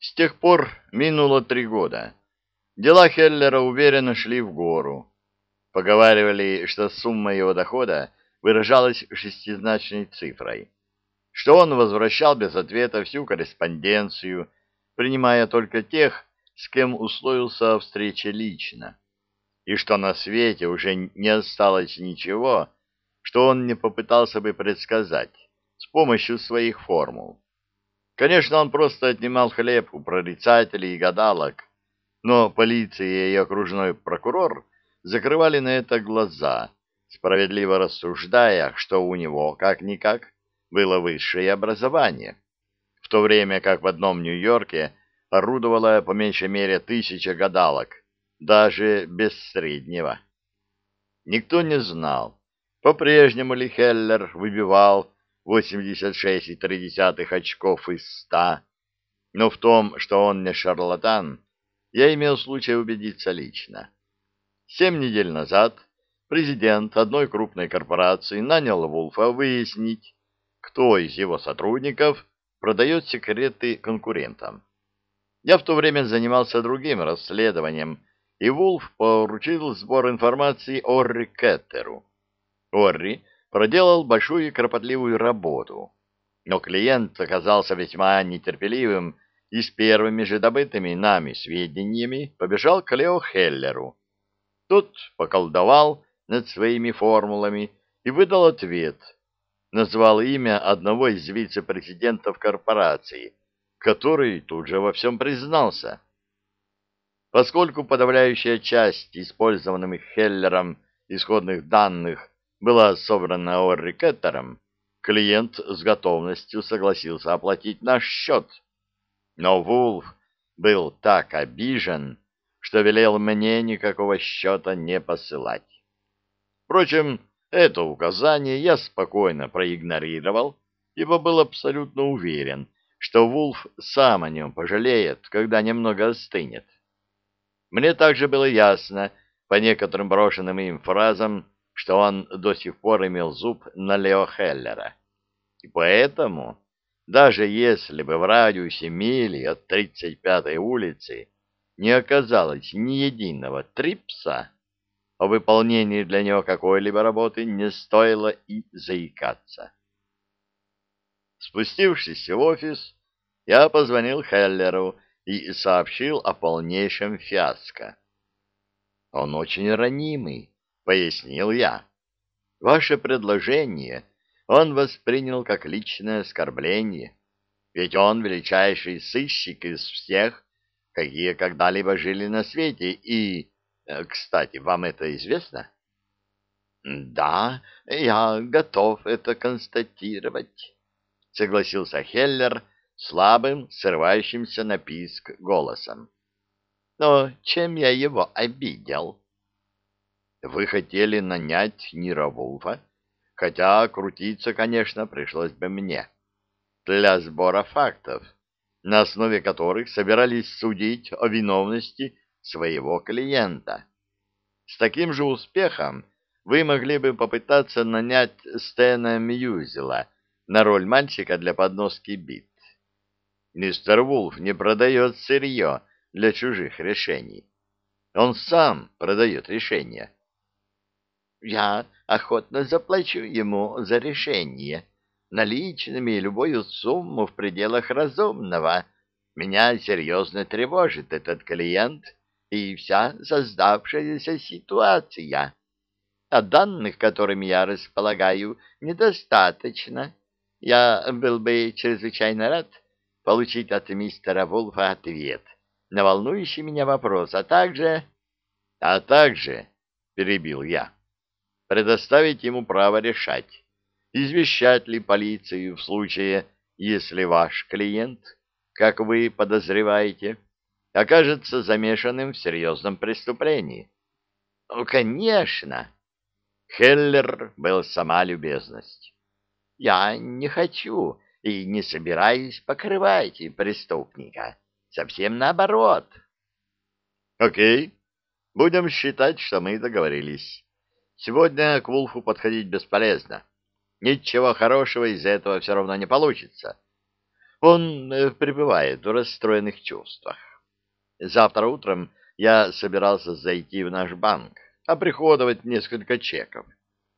С тех пор минуло три года. Дела Хеллера уверенно шли в гору. Поговаривали, что сумма его дохода выражалась шестизначной цифрой, что он возвращал без ответа всю корреспонденцию, принимая только тех, с кем условился о встрече лично, и что на свете уже не осталось ничего, что он не попытался бы предсказать с помощью своих формул. Конечно, он просто отнимал хлеб у прорицателей и гадалок, но полиция и окружной прокурор закрывали на это глаза, справедливо рассуждая, что у него, как-никак, было высшее образование, в то время как в одном Нью-Йорке орудовало по меньшей мере тысяча гадалок, даже без среднего. Никто не знал, по-прежнему ли Хеллер выбивал 86,3 очков из 100, но в том, что он не шарлатан, я имел случай убедиться лично. Семь недель назад президент одной крупной корпорации нанял Вулфа выяснить, кто из его сотрудников продает секреты конкурентам. Я в то время занимался другим расследованием, и Вулф поручил сбор информации Орри Кеттеру. Орри проделал большую и кропотливую работу, но клиент оказался весьма нетерпеливым и с первыми же добытыми нами сведениями побежал к Лео Хеллеру. Тот поколдовал над своими формулами и выдал ответ. Назвал имя одного из вице-президентов корпорации, который тут же во всем признался. Поскольку подавляющая часть использованных Хеллером исходных данных была собрана Орри Кеттером, клиент с готовностью согласился оплатить наш счет. Но Вулф был так обижен, что велел мне никакого счета не посылать. Впрочем, это указание я спокойно проигнорировал, ибо был абсолютно уверен, что Вулф сам о нем пожалеет, когда немного остынет. Мне также было ясно, по некоторым брошенным им фразам, что он до сих пор имел зуб на Лео Хеллера. И поэтому, даже если бы в радиусе мили от 35-й улицы не оказалось ни единого трипса, о выполнении для него какой-либо работы не стоило и заикаться. Спустившись в офис, я позвонил Хеллеру и сообщил о полнейшем фиаско. «Он очень ранимый», — пояснил я. «Ваше предложение он воспринял как личное оскорбление, ведь он величайший сыщик из всех, какие когда-либо жили на свете, и, э, кстати, вам это известно? Да, я готов это констатировать, согласился Хеллер слабым, срывающимся на писк голосом. Но чем я его обидел? Вы хотели нанять Нира Вулфа, хотя крутиться, конечно, пришлось бы мне, для сбора фактов на основе которых собирались судить о виновности своего клиента. С таким же успехом вы могли бы попытаться нанять Стэна Мьюзела на роль мальчика для подноски бит. Мистер Вулф не продает сырье для чужих решений. Он сам продает решения. Я охотно заплачу ему за решение, наличными любую сумму в пределах разумного. Меня серьезно тревожит этот клиент и вся создавшаяся ситуация. А данных, которыми я располагаю, недостаточно. Я был бы чрезвычайно рад получить от мистера Вулфа ответ на волнующий меня вопрос, а также... — А также, — перебил я, — предоставить ему право решать, извещать ли полицию в случае, если ваш клиент, как вы подозреваете, окажется замешанным в серьезном преступлении. Ну, конечно. Хеллер был сама любезность. Я не хочу и не собираюсь покрывать преступника. Совсем наоборот. Окей. Будем считать, что мы договорились. Сегодня к Вулфу подходить бесполезно. Ничего хорошего из этого все равно не получится. Он э, пребывает в расстроенных чувствах. Завтра утром я собирался зайти в наш банк, оприходовать несколько чеков.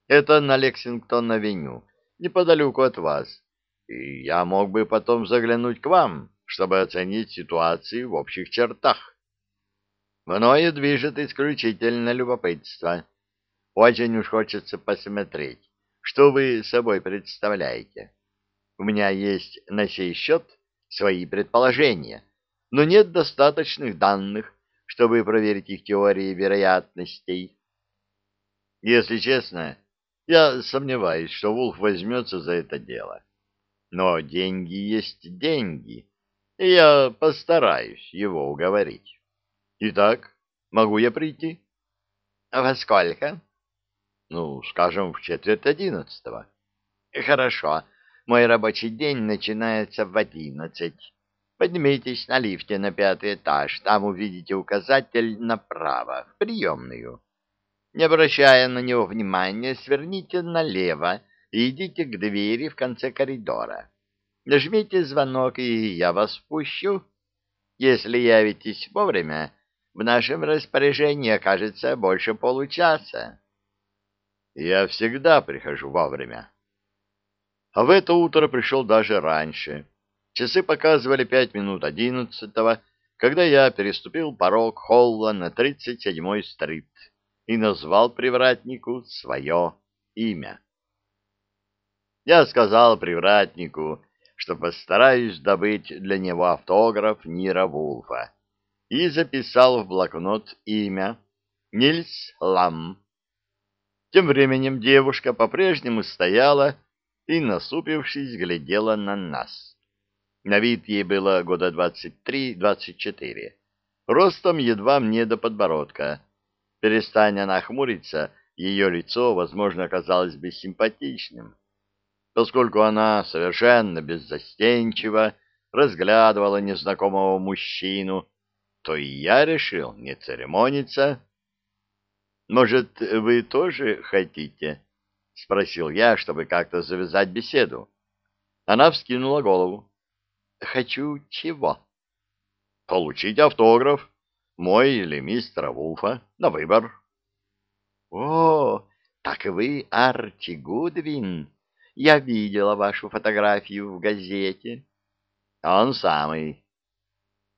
Это на Лексингтон-авеню, неподалеку от вас. И я мог бы потом заглянуть к вам, чтобы оценить ситуацию в общих чертах. Мною движет исключительно любопытство. Очень уж хочется посмотреть, что вы собой представляете. У меня есть на сей счет свои предположения, но нет достаточных данных, чтобы проверить их теории вероятностей. Если честно, я сомневаюсь, что Вулф возьмется за это дело. Но деньги есть деньги, и я постараюсь его уговорить. Итак, могу я прийти? — Во сколько? — Ну, скажем, в четверть одиннадцатого. — Хорошо. Мой рабочий день начинается в одиннадцать. Поднимитесь на лифте на пятый этаж, там увидите указатель направо, в приемную. Не обращая на него внимания, сверните налево и идите к двери в конце коридора. Нажмите звонок, и я вас впущу. Если явитесь вовремя, в нашем распоряжении окажется больше получаса. Я всегда прихожу вовремя. А в это утро пришел даже раньше. Часы показывали пять минут одиннадцатого, когда я переступил порог холла на тридцать седьмой стрит и назвал привратнику свое имя. Я сказал привратнику, что постараюсь добыть для него автограф Нира Вулфа, и записал в блокнот имя Нильс Лам. Тем временем девушка по-прежнему стояла и, насупившись, глядела на нас. На вид ей было года двадцать три-двадцать четыре. Ростом едва мне до подбородка. Перестань она хмуриться, ее лицо, возможно, оказалось бы симпатичным. Поскольку она совершенно беззастенчиво разглядывала незнакомого мужчину, то и я решил не церемониться. «Может, вы тоже хотите?» — спросил я, чтобы как-то завязать беседу. Она вскинула голову. «Хочу чего?» «Получить автограф. Мой или мистера Вулфа. На выбор». «О, так вы Арчи Гудвин. Я видела вашу фотографию в газете». «Он самый».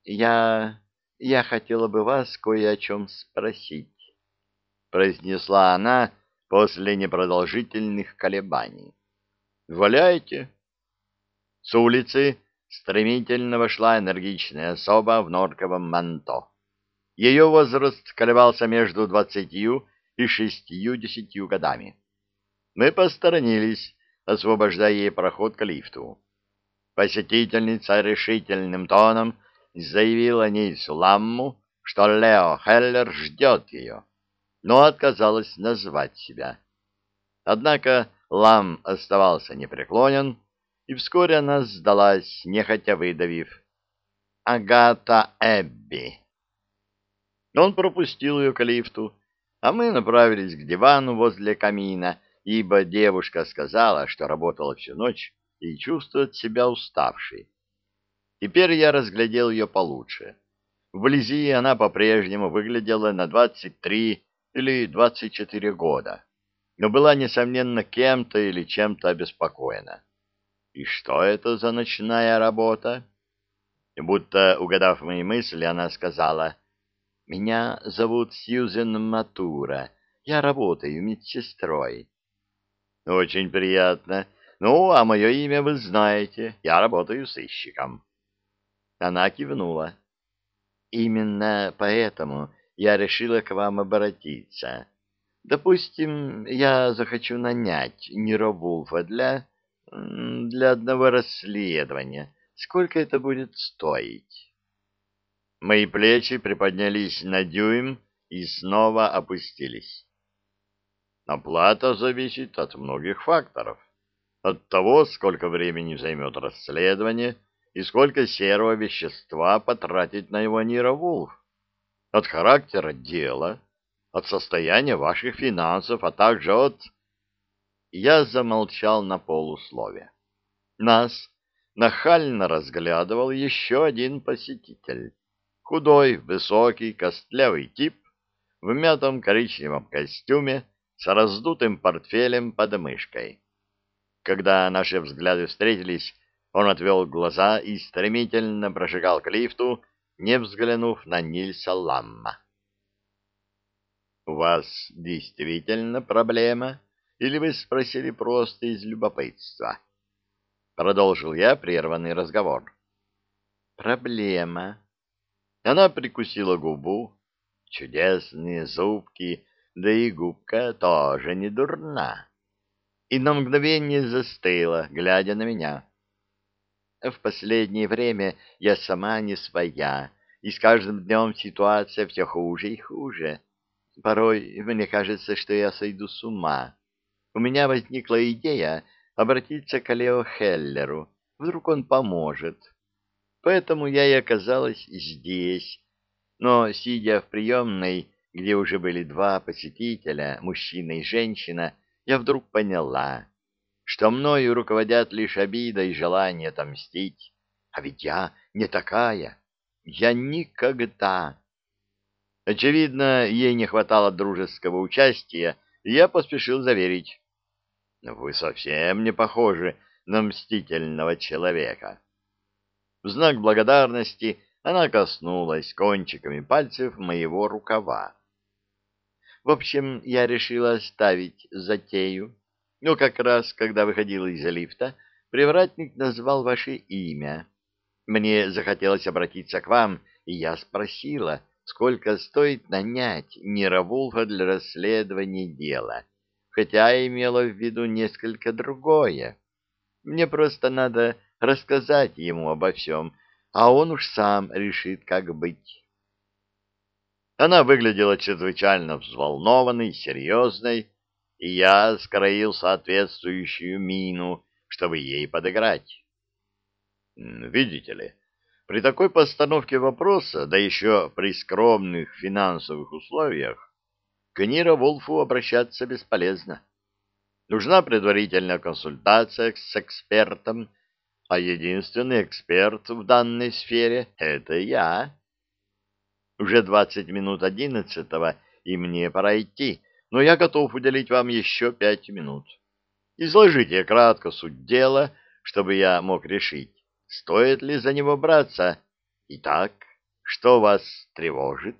«Я... я хотела бы вас кое о чем спросить», — произнесла она, — после непродолжительных колебаний. «Валяйте!» С улицы стремительно вошла энергичная особа в норковом манто. Ее возраст колебался между двадцатью и шестью-десятью годами. Мы посторонились, освобождая ей проход к лифту. Посетительница решительным тоном заявила Нильсу Ламму, что Лео Хеллер ждет ее но отказалась назвать себя. Однако Лам оставался непреклонен, и вскоре она сдалась, нехотя выдавив. «Агата Эбби». Он пропустил ее к лифту, а мы направились к дивану возле камина, ибо девушка сказала, что работала всю ночь и чувствует себя уставшей. Теперь я разглядел ее получше. Вблизи она по-прежнему выглядела на двадцать три или 24 года, но была, несомненно, кем-то или чем-то обеспокоена. И что это за ночная работа? Будто, угадав мои мысли, она сказала, «Меня зовут Сьюзен Матура, я работаю медсестрой». «Очень приятно. Ну, а мое имя вы знаете, я работаю сыщиком». Она кивнула. «Именно поэтому я решила к вам обратиться. Допустим, я захочу нанять Ниро Вулфа для... для одного расследования. Сколько это будет стоить? Мои плечи приподнялись на дюйм и снова опустились. Оплата зависит от многих факторов. От того, сколько времени займет расследование и сколько серого вещества потратить на его Нира Вулф от характера дела, от состояния ваших финансов, а также от... Я замолчал на полуслове. Нас, нахально разглядывал еще один посетитель. Худой, высокий, костлявый тип в мятом коричневом костюме с раздутым портфелем под мышкой. Когда наши взгляды встретились, он отвел глаза и стремительно прошагал к лифту, не взглянув на Нильса Ламма. «У вас действительно проблема, или вы спросили просто из любопытства?» Продолжил я прерванный разговор. «Проблема». Она прикусила губу. Чудесные зубки, да и губка тоже не дурна. И на мгновение застыла, глядя на меня. В последнее время я сама не своя, и с каждым днем ситуация все хуже и хуже. Порой мне кажется, что я сойду с ума. У меня возникла идея обратиться к Лео Хеллеру. Вдруг он поможет. Поэтому я и оказалась здесь. Но, сидя в приемной, где уже были два посетителя, мужчина и женщина, я вдруг поняла, что мною руководят лишь обида и желание отомстить. А ведь я не такая. Я никогда Очевидно, ей не хватало дружеского участия, и я поспешил заверить. «Вы совсем не похожи на мстительного человека». В знак благодарности она коснулась кончиками пальцев моего рукава. В общем, я решила оставить затею. Но как раз, когда выходила из лифта, привратник назвал ваше имя. Мне захотелось обратиться к вам, и я спросила — сколько стоит нанять Неравулфа для расследования дела, хотя имела в виду несколько другое. Мне просто надо рассказать ему обо всем, а он уж сам решит, как быть. Она выглядела чрезвычайно взволнованной, серьезной, я скроил соответствующую мину, чтобы ей подыграть. Видите ли, при такой постановке вопроса, да еще при скромных финансовых условиях, к Нира Волфу обращаться бесполезно. Нужна предварительная консультация с экспертом, а единственный эксперт в данной сфере — это я. Уже двадцать минут одиннадцатого, и мне пора идти, но я готов уделить вам еще пять минут. Изложите кратко суть дела, чтобы я мог решить, Стоит ли за него браться? Итак, что вас тревожит?»